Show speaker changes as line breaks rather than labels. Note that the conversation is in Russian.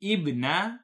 ibna